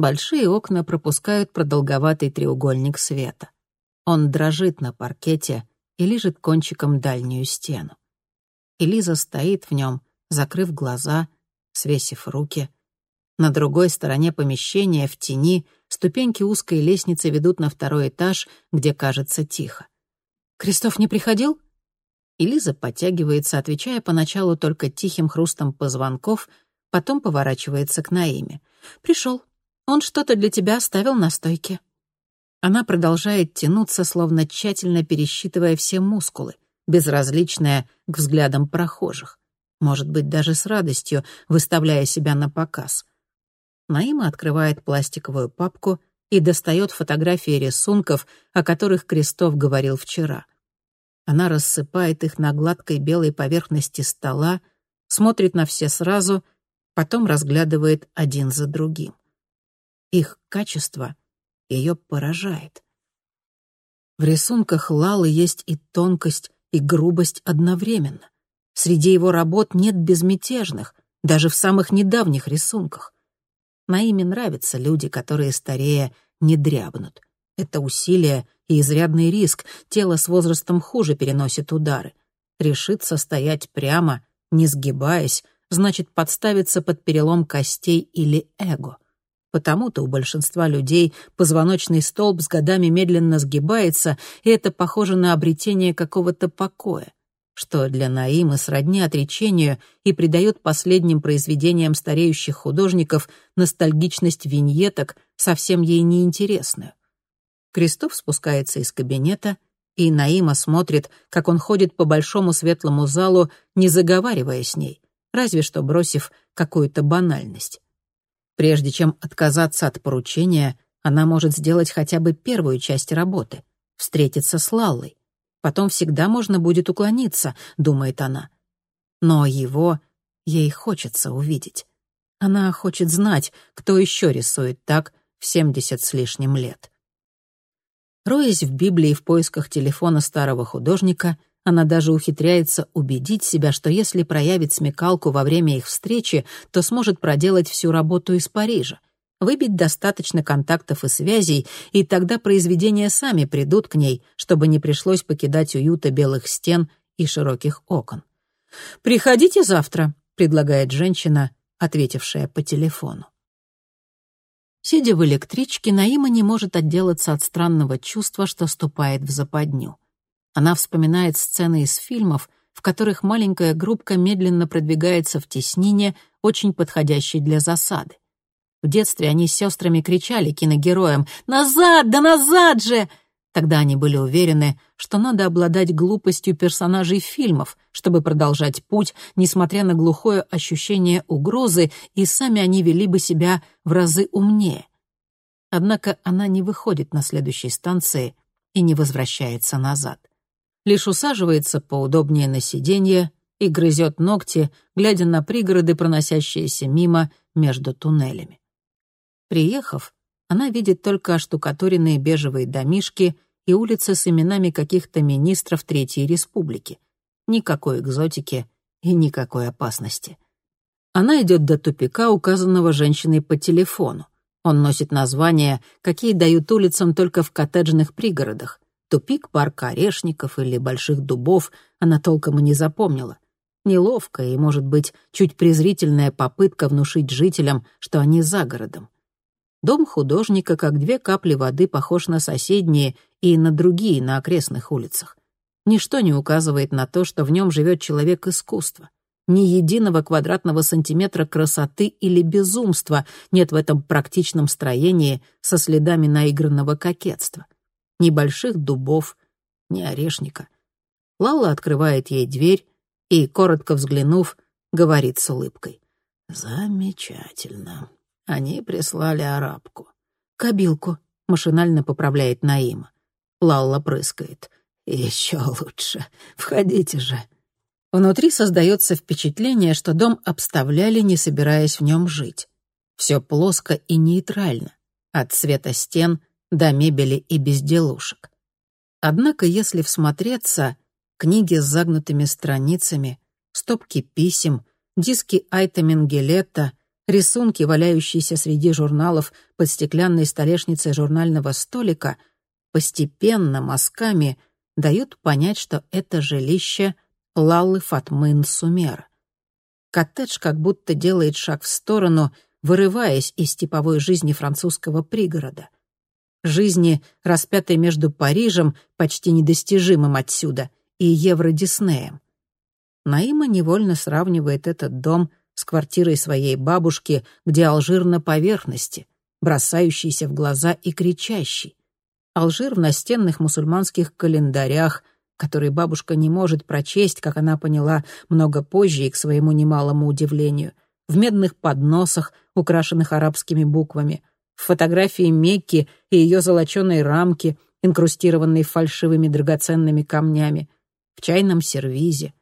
Большие окна пропускают продолговатый треугольник света. Он дрожит на паркете и лижет кончиком дальнюю стену. Элиза стоит в нем, закрыв глаза, свесив руки. На другой стороне помещения, в тени, ступеньки узкой лестницы ведут на второй этаж, где кажется тихо. «Кристоф не приходил?» Элиза подтягивается, отвечая поначалу только тихим хрустом позвонков, потом поворачивается к Наиме. «Пришел. Он что-то для тебя оставил на стойке». Она продолжает тянуться, словно тщательно пересчитывая все мускулы, безразличная к взглядам прохожих. Может быть, даже с радостью, выставляя себя на показ. Наима открывает пластиковую папку и достает фотографии рисунков, о которых Крестов говорил вчера. Она рассыпает их на гладкой белой поверхности стола, смотрит на все сразу, потом разглядывает один за другим. Их качество ее поражает. В рисунках Лалы есть и тонкость, и грубость одновременно. Среди его работ нет безмятежных, даже в самых недавних рисунках. Наиме нравятся люди, которые старее не дрябнут. Это усилие и изрядный риск, тело с возрастом хуже переносит удары. Решиться стоять прямо, не сгибаясь, значит подставиться под перелом костей или эго. Потому-то у большинства людей позвоночный столб с годами медленно сгибается, и это похоже на обретение какого-то покоя, что для Наимы сродни отречению и придает последним произведениям стареющих художников ностальгичность виньеток, совсем ей неинтересную. Крестов спускается из кабинета, и Наима смотрит, как он ходит по большому светлому залу, не заговаривая с ней, разве что бросив какую-то банальность. Прежде чем отказаться от поручения, она может сделать хотя бы первую часть работы — встретиться с Лаллой. Потом всегда можно будет уклониться, думает она. Но его ей хочется увидеть. Она хочет знать, кто еще рисует так в семьдесят с лишним лет. Роясь в Библии в поисках телефона старого художника, она даже ухитряется убедить себя, что если проявит смекалку во время их встречи, то сможет проделать всю работу из Парижа, выбить достаточно контактов и связей, и тогда произведения сами придут к ней, чтобы не пришлось покидать уюта белых стен и широких окон. «Приходите завтра», — предлагает женщина, ответившая по телефону. Сидя в электричке, Наима не может отделаться от странного чувства, что ступает в западню. Она вспоминает сцены из фильмов, в которых маленькая группка медленно продвигается в теснине, очень подходящей для засады. В детстве они с сестрами кричали киногероям «Назад! Да назад же!» Тогда они были уверены, что надо обладать глупостью персонажей фильмов, чтобы продолжать путь, несмотря на глухое ощущение угрозы, и сами они вели бы себя в разы умнее. Однако она не выходит на следующей станции и не возвращается назад. Лишь усаживается поудобнее на сиденье и грызет ногти, глядя на пригороды, проносящиеся мимо между туннелями. Приехав, она видит только оштукатуренные бежевые домишки и улицы с именами каких-то министров Третьей Республики. Никакой экзотики и никакой опасности. Она идет до тупика, указанного женщиной по телефону. Он носит названия, какие дают улицам только в коттеджных пригородах. Тупик парка орешников или больших дубов она толком и не запомнила. Неловкая и, может быть, чуть презрительная попытка внушить жителям, что они за городом. Дом художника, как две капли воды, похож на соседние и на другие на окрестных улицах. Ничто не указывает на то, что в нем живет человек искусства. Ни единого квадратного сантиметра красоты или безумства нет в этом практичном строении со следами наигранного кокетства. Ни больших дубов, ни орешника. Лала открывает ей дверь и, коротко взглянув, говорит с улыбкой. «Замечательно. Они прислали арабку. «Кобилку», — машинально поправляет Наима. Лалла прыскает. «Еще лучше. Входите же». Внутри создается впечатление, что дом обставляли, не собираясь в нем жить. Все плоско и нейтрально, от цвета стен до мебели и безделушек. Однако, если всмотреться, книги с загнутыми страницами, стопки писем, диски Айта Менгелетта, рисунки, валяющиеся среди журналов под стеклянной столешницей журнального столика, постепенно мазками дают понять, что это жилище Лаллы Фатмын Сумера. Коттедж как будто делает шаг в сторону, вырываясь из типовой жизни французского пригорода. Жизни, распятой между Парижем, почти недостижимым отсюда, и Евро-Диснеем. Наима невольно сравнивает этот дом с квартирой своей бабушки, где Алжир на поверхности, бросающийся в глаза и кричащий. Алжир в настенных мусульманских календарях, который бабушка не может прочесть, как она поняла много позже и к своему немалому удивлению, в медных подносах, украшенных арабскими буквами, фотографии Мекки и ее золоченой рамки, инкрустированной фальшивыми драгоценными камнями, в чайном сервизе,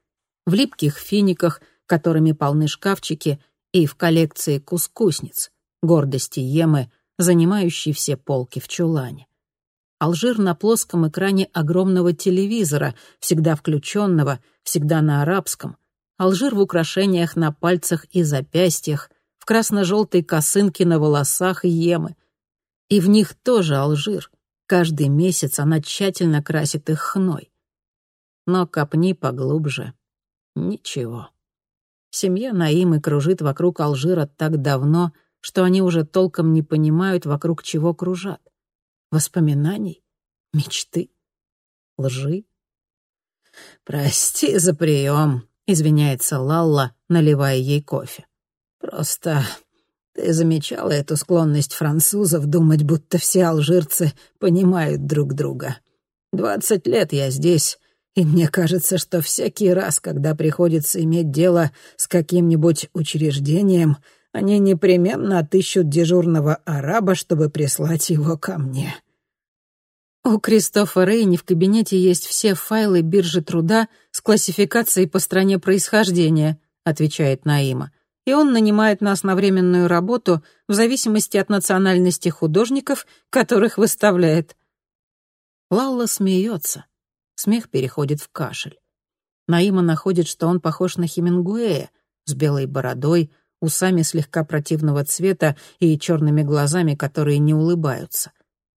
в липких финиках, которыми полны шкафчики, и в коллекции кускусниц, гордости Емы, занимающей все полки в чулане. Алжир на плоском экране огромного телевизора, всегда включенного, всегда на арабском. Алжир в украшениях на пальцах и запястьях, красно-желтой косынке на волосах Емы. И в них тоже Алжир. Каждый месяц она тщательно красит их хной. Но копни поглубже. Ничего. Семья Наимы кружит вокруг Алжира так давно, что они уже толком не понимают, вокруг чего кружат воспоминаний, мечты, лжи. «Прости за прием», — извиняется Лалла, наливая ей кофе. «Просто ты замечала эту склонность французов думать, будто все алжирцы понимают друг друга. Двадцать лет я здесь, и мне кажется, что всякий раз, когда приходится иметь дело с каким-нибудь учреждением, они непременно отыщут дежурного араба, чтобы прислать его ко мне. У Кристофа Рейни в кабинете есть все файлы биржи труда с классификацией по стране происхождения, отвечает Наима. И он нанимает нас на временную работу в зависимости от национальности художников, которых выставляет. Лалла смеется. Смех переходит в кашель. Наима находит, что он похож на Хемингуэя, с белой бородой, усами слегка противного цвета и черными глазами, которые не улыбаются.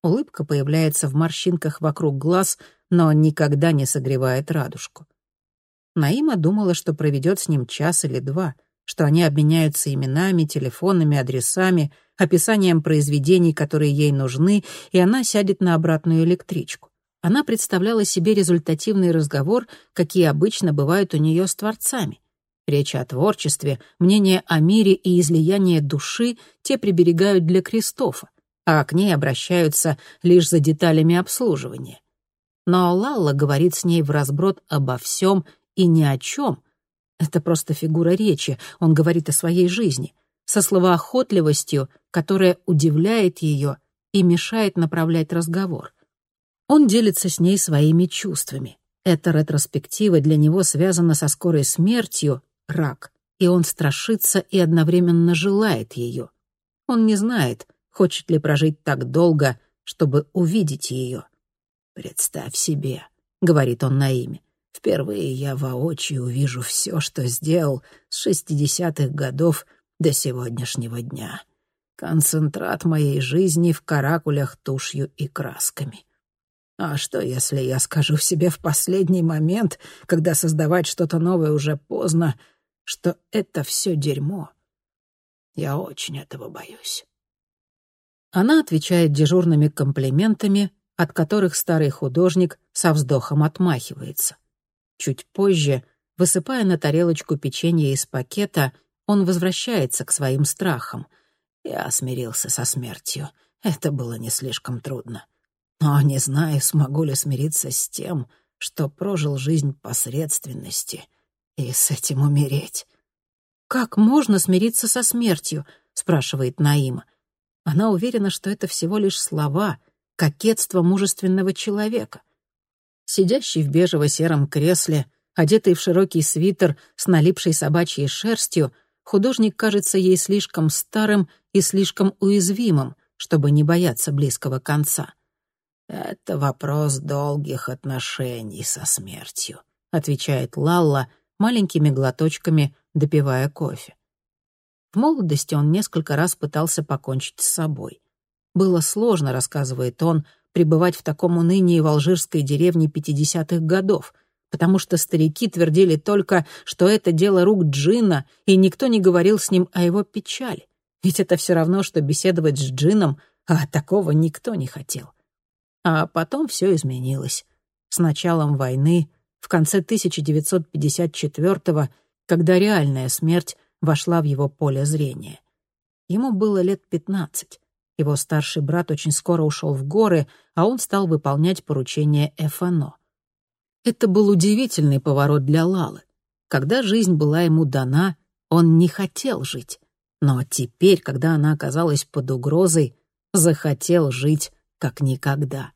Улыбка появляется в морщинках вокруг глаз, но никогда не согревает радужку. Наима думала, что проведет с ним час или два, что они обменяются именами, телефонами, адресами, описанием произведений, которые ей нужны, и она сядет на обратную электричку. Она представляла себе результативный разговор, какие обычно бывают у нее с творцами — Речь о творчестве, мнение о мире и излияние души те приберегают для Кристофа, а к ней обращаются лишь за деталями обслуживания. Но Лалла говорит с ней в разброд обо всем и ни о чем. Это просто фигура речи, он говорит о своей жизни, со словоохотливостью, которая удивляет ее и мешает направлять разговор. Он делится с ней своими чувствами. Эта ретроспектива для него связана со скорой смертью, рак, и он страшится и одновременно желает ее. Он не знает, хочет ли прожить так долго, чтобы увидеть ее. «Представь себе», — говорит он на имя, — «впервые я воочию увижу все, что сделал с шестидесятых годов до сегодняшнего дня. Концентрат моей жизни в каракулях тушью и красками». А что, если я скажу себе в последний момент, когда создавать что-то новое уже поздно, что это все дерьмо. Я очень этого боюсь. Она отвечает дежурными комплиментами, от которых старый художник со вздохом отмахивается. Чуть позже, высыпая на тарелочку печенье из пакета, он возвращается к своим страхам. Я смирился со смертью. Это было не слишком трудно. Но не знаю, смогу ли смириться с тем, что прожил жизнь посредственности — и с этим умереть. «Как можно смириться со смертью?» — спрашивает Наима. Она уверена, что это всего лишь слова, кокетство мужественного человека. Сидящий в бежево-сером кресле, одетый в широкий свитер с налипшей собачьей шерстью, художник кажется ей слишком старым и слишком уязвимым, чтобы не бояться близкого конца. «Это вопрос долгих отношений со смертью», — отвечает Лалла, маленькими глоточками допивая кофе. В молодости он несколько раз пытался покончить с собой. Было сложно, рассказывает он, пребывать в таком унынии в алжирской деревне 50-х годов, потому что старики твердили только, что это дело рук Джина, и никто не говорил с ним о его печали. Ведь это все равно, что беседовать с Джином, а такого никто не хотел. А потом все изменилось. С началом войны, в конце 1954-го, когда реальная смерть вошла в его поле зрения. Ему было лет 15. Его старший брат очень скоро ушел в горы, а он стал выполнять поручения ФНО. Это был удивительный поворот для Лалы. Когда жизнь была ему дана, он не хотел жить. Но теперь, когда она оказалась под угрозой, захотел жить как никогда.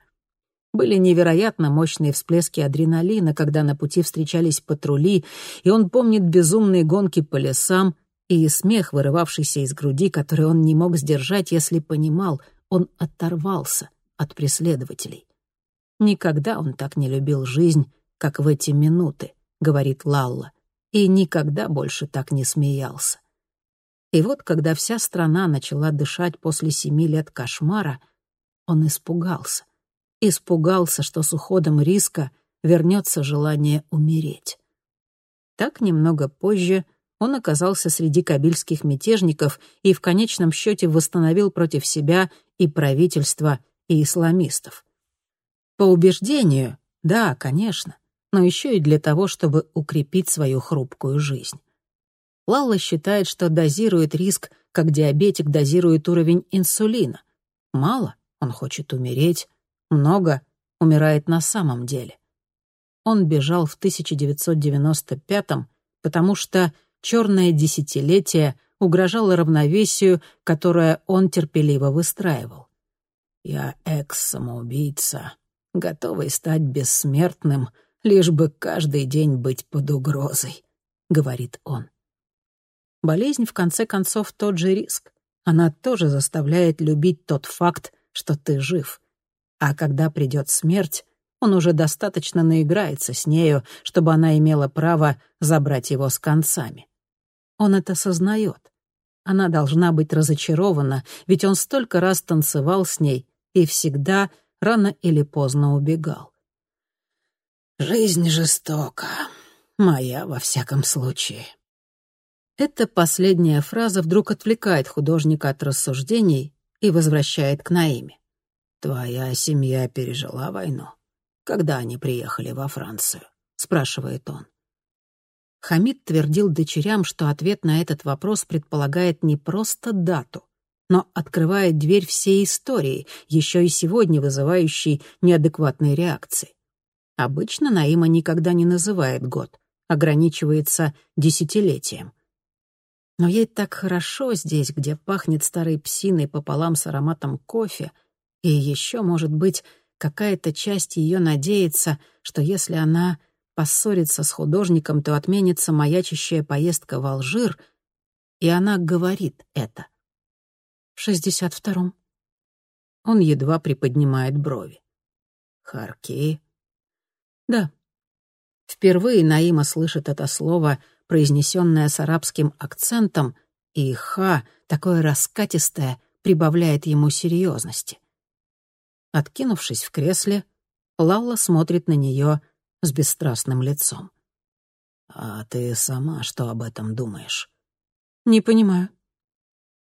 Были невероятно мощные всплески адреналина, когда на пути встречались патрули, и он помнит безумные гонки по лесам и смех, вырывавшийся из груди, который он не мог сдержать, если понимал, он оторвался от преследователей. Никогда он так не любил жизнь, как в эти минуты, говорит Лалла, и никогда больше так не смеялся. И вот, когда вся страна начала дышать после семи лет кошмара, он испугался. Испугался, что с уходом риска вернется желание умереть. Так немного позже он оказался среди кабильских мятежников и в конечном счете восстановил против себя и правительство, и исламистов. По убеждению, да, конечно, но еще и для того, чтобы укрепить свою хрупкую жизнь. Лалла считает, что дозирует риск, как диабетик дозирует уровень инсулина. Мало — он хочет умереть, много — умирает на самом деле. Он бежал в 1995-м, потому что черное десятилетие угрожало равновесию, которое он терпеливо выстраивал. «Я экс-самоубийца, готовый стать бессмертным, лишь бы каждый день быть под угрозой», — говорит он. Болезнь, в конце концов, тот же риск. Она тоже заставляет любить тот факт, что ты жив. А когда придет смерть, он уже достаточно наиграется с нею, чтобы она имела право забрать его с концами. Он это сознает. Она должна быть разочарована, ведь он столько раз танцевал с ней и всегда рано или поздно убегал. «Жизнь жестока. Моя, во всяком случае», эта последняя фраза вдруг отвлекает художника от рассуждений и возвращает к Наиме. «Твоя семья пережила войну? Когда они приехали во Францию?» — спрашивает он. Хамид твердил дочерям, что ответ на этот вопрос предполагает не просто дату, но открывает дверь всей истории, еще и сегодня вызывающей неадекватные реакции. Обычно Наима никогда не называет год, ограничивается десятилетием — но ей так хорошо здесь, где пахнет старой псиной пополам с ароматом кофе, и еще, может быть, какая-то часть ее надеется, что если она поссорится с художником, то отменится маячащая поездка в Алжир, и она говорит это. В шестьдесят втором. Он едва приподнимает брови. Харки? Да. Впервые Наима слышит это слово — произнесенное с арабским акцентом, и «ха», такое раскатистое, прибавляет ему серьезности. Откинувшись в кресле, Лалла смотрит на нее с бесстрастным лицом. «А ты сама что об этом думаешь?» «Не понимаю».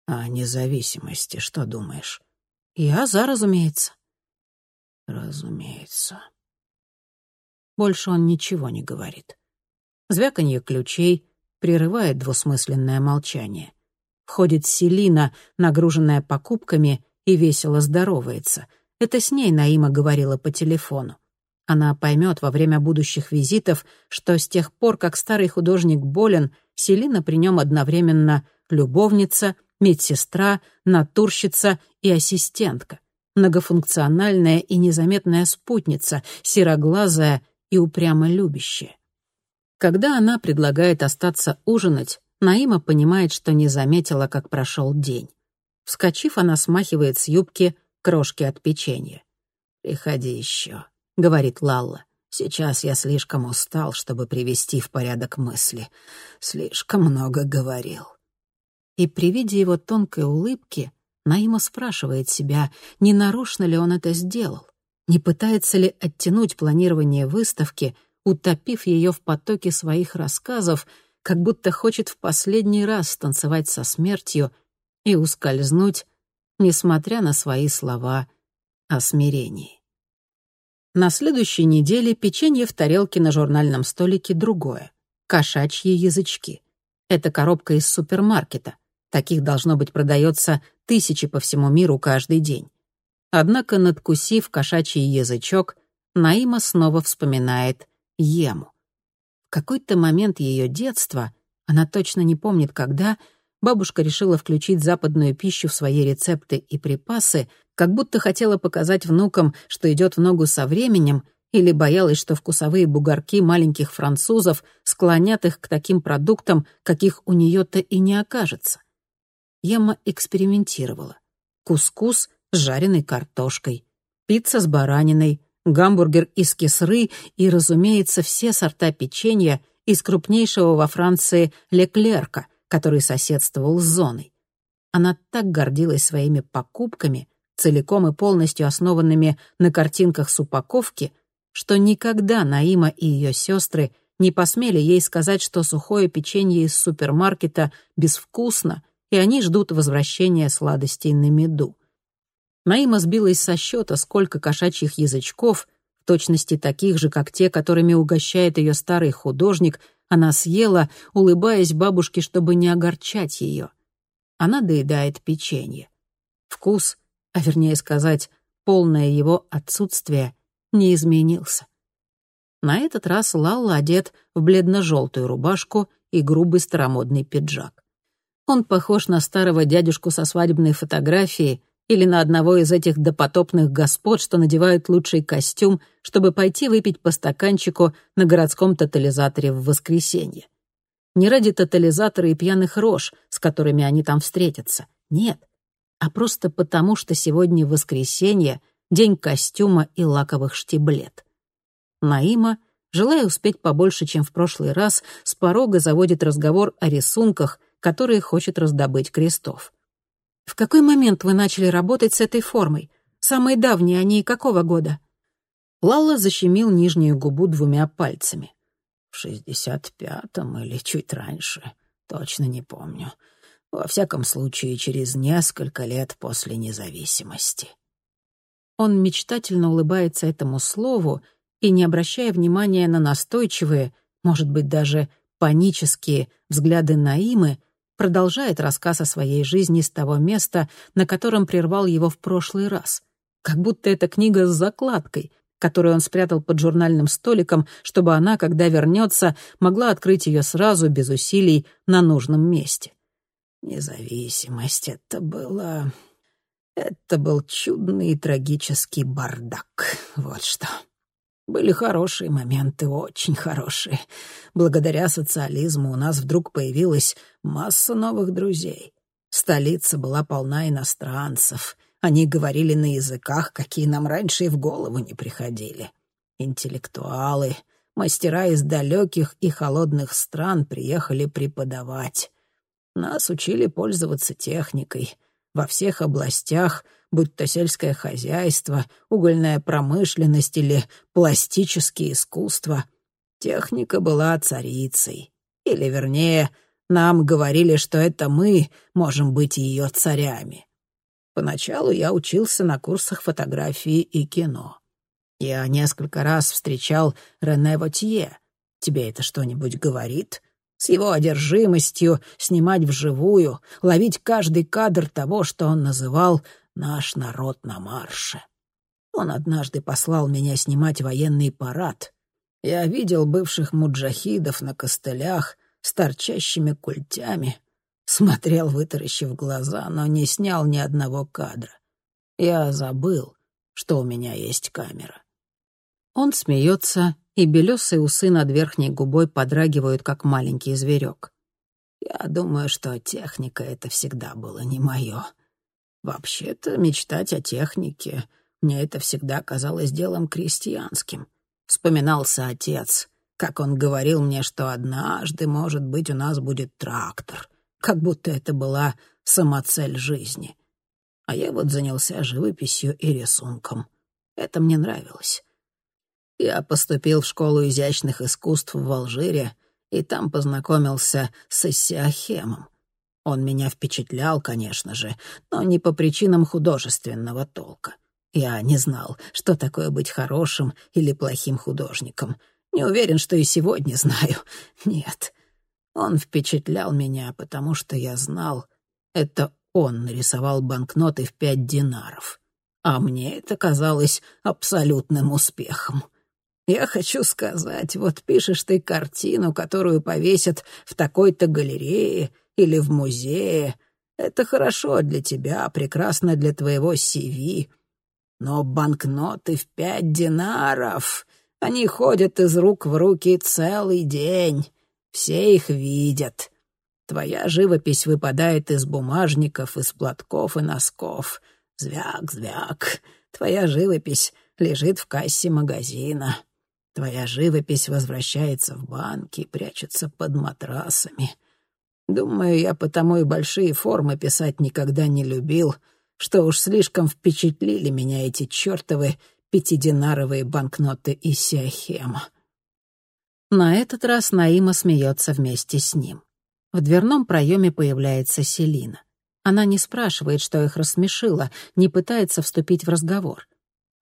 «О независимости что думаешь?» «Я за, разумеется». «Разумеется». Больше он ничего не говорит. Звяканье ключей прерывает двусмысленное молчание. Входит Селина, нагруженная покупками, и весело здоровается. Это с ней Наима говорила по телефону. Она поймет во время будущих визитов, что с тех пор, как старый художник болен, Селина при нем одновременно любовница, медсестра, натурщица и ассистентка, многофункциональная и незаметная спутница, сероглазая и упрямо любящая. Когда она предлагает остаться ужинать, Наима понимает, что не заметила, как прошел день. Вскочив, она смахивает с юбки крошки от печенья. «Приходи еще», — говорит Лалла. «Сейчас я слишком устал, чтобы привести в порядок мысли. Слишком много говорил». И при виде его тонкой улыбки Наима спрашивает себя, не нарочно ли он это сделал, не пытается ли оттянуть планирование выставки, утопив ее в потоке своих рассказов, как будто хочет в последний раз станцевать со смертью и ускользнуть, несмотря на свои слова о смирении. На следующей неделе печенье в тарелке на журнальном столике другое — кошачьи язычки. Это коробка из супермаркета. Таких, должно быть, продается тысячи по всему миру каждый день. Однако, надкусив кошачий язычок, Наима снова вспоминает Ему. В какой-то момент ее детства, она точно не помнит когда, бабушка решила включить западную пищу в свои рецепты и припасы, как будто хотела показать внукам, что идет в ногу со временем, или боялась, что вкусовые бугорки маленьких французов склонят их к таким продуктам, каких у нее-то и не окажется. Ема экспериментировала. Кускус с жареной картошкой, пицца с бараниной, гамбургер из кесры и, разумеется, все сорта печенья из крупнейшего во Франции Леклерка, который соседствовал с зоной. Она так гордилась своими покупками, целиком и полностью основанными на картинках с упаковки, что никогда Наима и ее сестры не посмели ей сказать, что сухое печенье из супермаркета безвкусно, и они ждут возвращения сладостей на меду. Наима сбилась со счета, сколько кошачьих язычков, в точности таких же, как те, которыми угощает ее старый художник, она съела, улыбаясь бабушке, чтобы не огорчать ее. Она доедает печенье. Вкус, а вернее сказать, полное его отсутствие, не изменился. На этот раз Лалла одет в бледно-желтую рубашку и грубый старомодный пиджак. Он похож на старого дядюшку со свадебной фотографии, или на одного из этих допотопных господ, что надевают лучший костюм, чтобы пойти выпить по стаканчику на городском тотализаторе в воскресенье. Не ради тотализатора и пьяных рож, с которыми они там встретятся. Нет. А просто потому, что сегодня воскресенье, день костюма и лаковых штиблет. Наима, желая успеть побольше, чем в прошлый раз, с порога заводит разговор о рисунках, которые хочет раздобыть Крестов. В какой момент вы начали работать с этой формой? Самые давние они какого года?» Лалла защемил нижнюю губу двумя пальцами. «В шестьдесят пятом или чуть раньше. Точно не помню. Во всяком случае, через несколько лет после независимости». Он мечтательно улыбается этому слову и, не обращая внимания на настойчивые, может быть, даже панические взгляды Наимы, продолжает рассказ о своей жизни с того места, на котором прервал его в прошлый раз. Как будто это книга с закладкой, которую он спрятал под журнальным столиком, чтобы она, когда вернется, могла открыть ее сразу, без усилий, на нужном месте. Независимость — это было... Это был чудный и трагический бардак. Вот что. Были хорошие моменты, очень хорошие. Благодаря социализму у нас вдруг появилась масса новых друзей. Столица была полна иностранцев. Они говорили на языках, какие нам раньше и в голову не приходили. Интеллектуалы, мастера из далеких и холодных стран приехали преподавать. Нас учили пользоваться техникой — во всех областях, будь то сельское хозяйство, угольная промышленность или пластические искусства. Техника была царицей. Или, вернее, нам говорили, что это мы можем быть ее царями. Поначалу я учился на курсах фотографии и кино. Я несколько раз встречал Рене Вотье. Тебе это что-нибудь говорит?» С его одержимостью снимать вживую, ловить каждый кадр того, что он называл «наш народ на марше». Он однажды послал меня снимать военный парад. Я видел бывших муджахидов на костылях с торчащими культями, смотрел, вытаращив глаза, но не снял ни одного кадра. Я забыл, что у меня есть камера. Он смеется и белесые усы над верхней губой подрагивают, как маленький зверек. Я думаю, что техника — это всегда было не мое. Вообще-то мечтать о технике мне это всегда казалось делом крестьянским. Вспоминался отец, как он говорил мне, что однажды, может быть, у нас будет трактор. как будто это была самоцель жизни. А я вот занялся живописью и рисунком. Это мне нравилось. Я поступил в школу изящных искусств в Алжире, и там познакомился с Иссиахемом. Он меня впечатлял, конечно же, но не по причинам художественного толка. Я не знал, что такое быть хорошим или плохим художником. Не уверен, что и сегодня знаю. Нет. Он впечатлял меня, потому что я знал, это он нарисовал банкноты в пять динаров. А мне это казалось абсолютным успехом. Я хочу сказать, вот пишешь ты картину, которую повесят в такой-то галерее или в музее. Это хорошо для тебя, прекрасно для твоего CV. Но банкноты в пять динаров, они ходят из рук в руки целый день. Все их видят. Твоя живопись выпадает из бумажников, из платков и носков. Звяк, звяк. Твоя живопись лежит в кассе магазина. Твоя живопись возвращается в банки, прячется под матрасами. Думаю, я потому и большие формы писать никогда не любил, что уж слишком впечатлили меня эти чертовы пятидинаровые банкноты из Сиахема. На этот раз Наима смеется вместе с ним. В дверном проеме появляется Селина. Она не спрашивает, что их рассмешило, не пытается вступить в разговор.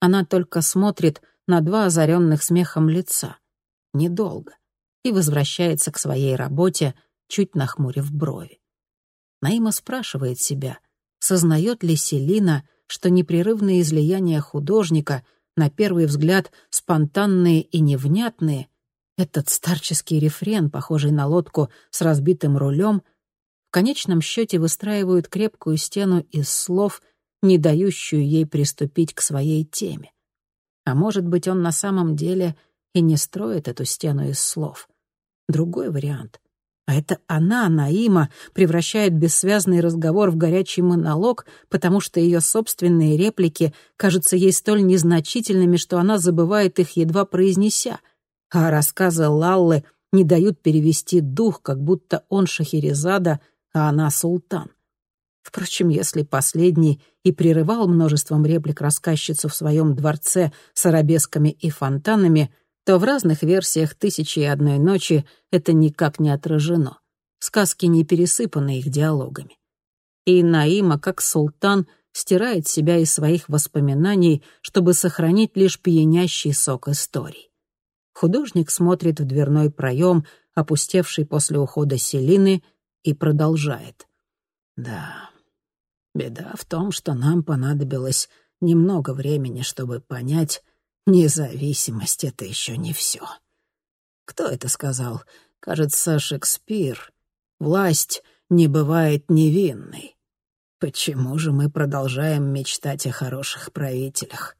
Она только смотрит на два озаренных смехом лица. Недолго. И возвращается к своей работе, чуть нахмурив брови. Наима спрашивает себя, сознает ли Селина, что непрерывные излияния художника, на первый взгляд спонтанные и невнятные — этот старческий рефрен, похожий на лодку с разбитым рулем, в конечном счете выстраивают крепкую стену из слов, не дающую ей приступить к своей теме. А может быть, он на самом деле и не строит эту стену из слов. Другой вариант. А это она, Наима, превращает бессвязный разговор в горячий монолог, потому что ее собственные реплики кажутся ей столь незначительными, что она забывает их, едва произнеся — а рассказы Лаллы не дают перевести дух, как будто он Шахерезада, а она султан. Впрочем, если последний и прерывал множеством реплик рассказчицу в своем дворце с арабесками и фонтанами, то в разных версиях «Тысячи и одной ночи» это никак не отражено. Сказки не пересыпаны их диалогами. И Наима, как султан, стирает себя из своих воспоминаний, чтобы сохранить лишь пьянящий сок историй. Художник смотрит в дверной проем, опустевший после ухода Селины, и продолжает. «Да, беда в том, что нам понадобилось немного времени, чтобы понять, независимость — это еще не все. Кто это сказал? Кажется, Шекспир. Власть не бывает невинной. Почему же мы продолжаем мечтать о хороших правителях?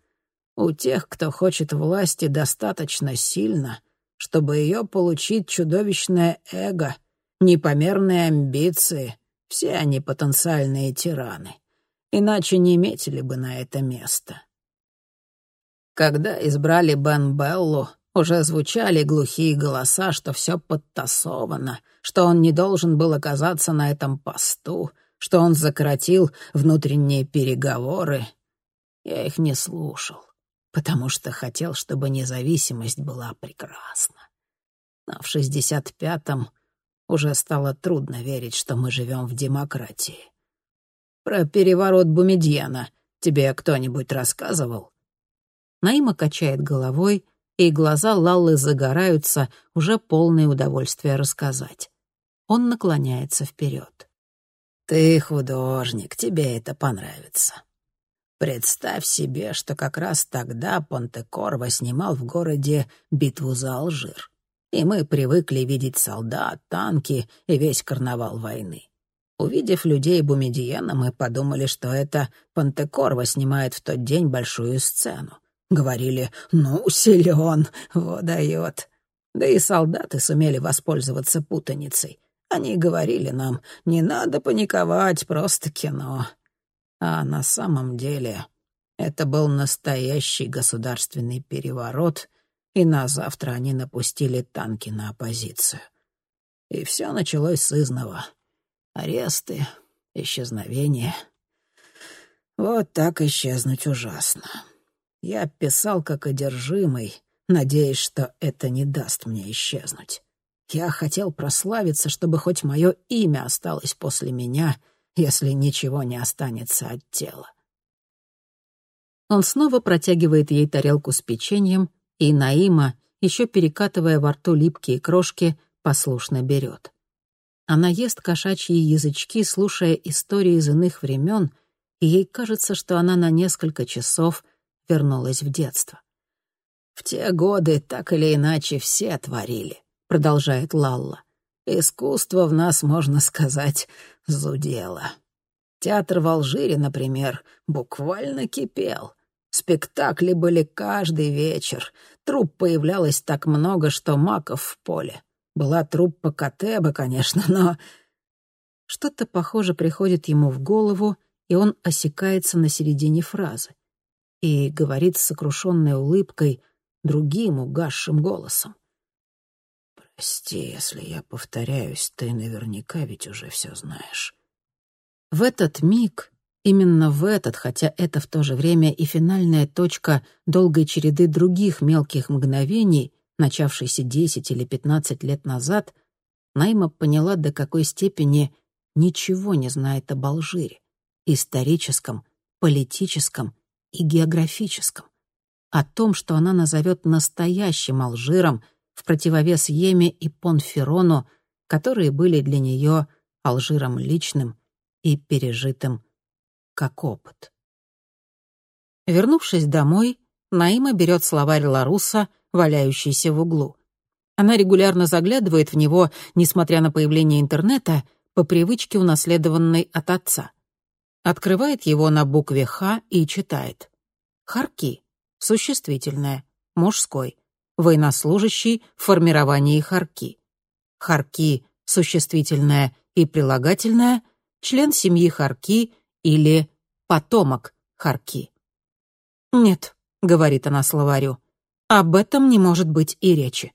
У тех, кто хочет власти достаточно сильно, чтобы ее получить чудовищное эго, непомерные амбиции, все они потенциальные тираны. Иначе не метили бы на это место. Когда избрали Бен Беллу, уже звучали глухие голоса, что все подтасовано, что он не должен был оказаться на этом посту, что он сократил внутренние переговоры. Я их не слушал потому что хотел, чтобы независимость была прекрасна. Но в шестьдесят пятом уже стало трудно верить, что мы живем в демократии. Про переворот Бумедьяна тебе кто-нибудь рассказывал? Наима качает головой, и глаза Лаллы загораются, уже полное удовольствие рассказать. Он наклоняется вперед. «Ты художник, тебе это понравится. Представь себе, что как раз тогда Понте-Корво снимал в городе битву за Алжир. И мы привыкли видеть солдат, танки и весь карнавал войны. Увидев людей Бумедиена, мы подумали, что это Понте-Корво снимает в тот день большую сцену. Говорили «Ну, силен, вот дает». Да и солдаты сумели воспользоваться путаницей. Они говорили нам «Не надо паниковать, просто кино». А на самом деле это был настоящий государственный переворот, и на завтра они напустили танки на оппозицию. И все началось с изного. Аресты, исчезновения. Вот так исчезнуть ужасно. Я писал как одержимый, надеясь, что это не даст мне исчезнуть. Я хотел прославиться, чтобы хоть мое имя осталось после меня, если ничего не останется от тела. Он снова протягивает ей тарелку с печеньем, и Наима, еще перекатывая во рту липкие крошки, послушно берет. Она ест кошачьи язычки, слушая истории из иных времен, и ей кажется, что она на несколько часов вернулась в детство. «В те годы так или иначе все творили», — продолжает Лалла. «Искусство в нас, можно сказать, зудело. Театр в Алжире, например, буквально кипел. Спектакли были каждый вечер. Труп появлялось так много, что маков в поле. Была труппа Катеба, конечно, но... Что-то похоже приходит ему в голову, и он осекается на середине фразы. И говорит с сокрушенной улыбкой, другим угасшим голосом. «Прости, если я повторяюсь, ты наверняка ведь уже все знаешь». В этот миг, именно в этот, хотя это в то же время и финальная точка долгой череды других мелких мгновений, начавшейся десять или пятнадцать лет назад, Найма поняла, до какой степени ничего не знает об Алжире, историческом, политическом и географическом, о том, что она назовет настоящим Алжиром — в противовес Еме и Понферону, которые были для нее Алжиром личным и пережитым как опыт. Вернувшись домой, Наима берет словарь Ларуса, валяющийся в углу. Она регулярно заглядывает в него, несмотря на появление интернета, по привычке, унаследованной от отца. Открывает его на букве «Х» и читает. «Харки» — существительное, мужской военнослужащий в формировании Харки. Харки — существительное и прилагательное, член семьи Харки или потомок Харки. «Нет», — говорит она словарю, — «об этом не может быть и речи».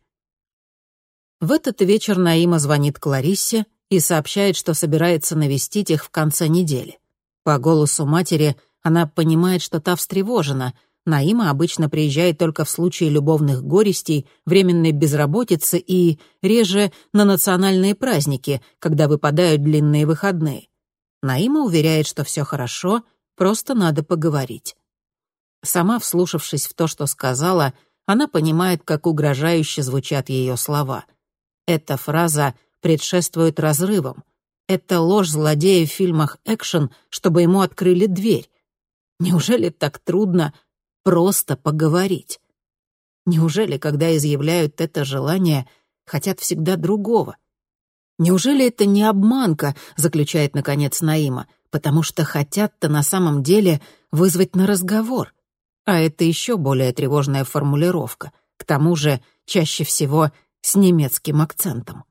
В этот вечер Наима звонит Клариссе и сообщает, что собирается навестить их в конце недели. По голосу матери она понимает, что та встревожена — Наима обычно приезжает только в случае любовных горестей, временной безработицы и, реже, на национальные праздники, когда выпадают длинные выходные. Наима уверяет, что все хорошо, просто надо поговорить. Сама вслушавшись в то, что сказала, она понимает, как угрожающе звучат ее слова. Эта фраза предшествует разрывам. Это ложь злодея в фильмах экшен, чтобы ему открыли дверь. Неужели так трудно просто поговорить. Неужели, когда изъявляют это желание, хотят всегда другого? Неужели это не обманка, заключает, наконец, Наима, потому что хотят-то на самом деле вызвать на разговор? А это еще более тревожная формулировка, к тому же чаще всего с немецким акцентом.